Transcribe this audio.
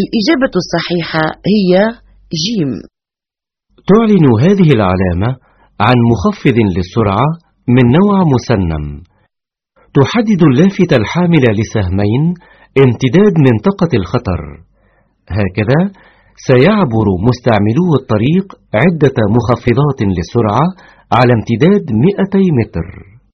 الإجابة الصحيحة هي جيم. تعلن هذه العلامة عن مخفض للسرعة من نوع مسنم. تحدد اللافتة الحاملة لسهمين امتداد منطقة الخطر. هكذا سيعبر مستعملو الطريق عدة مخفضات للسرعة على امتداد 200 متر.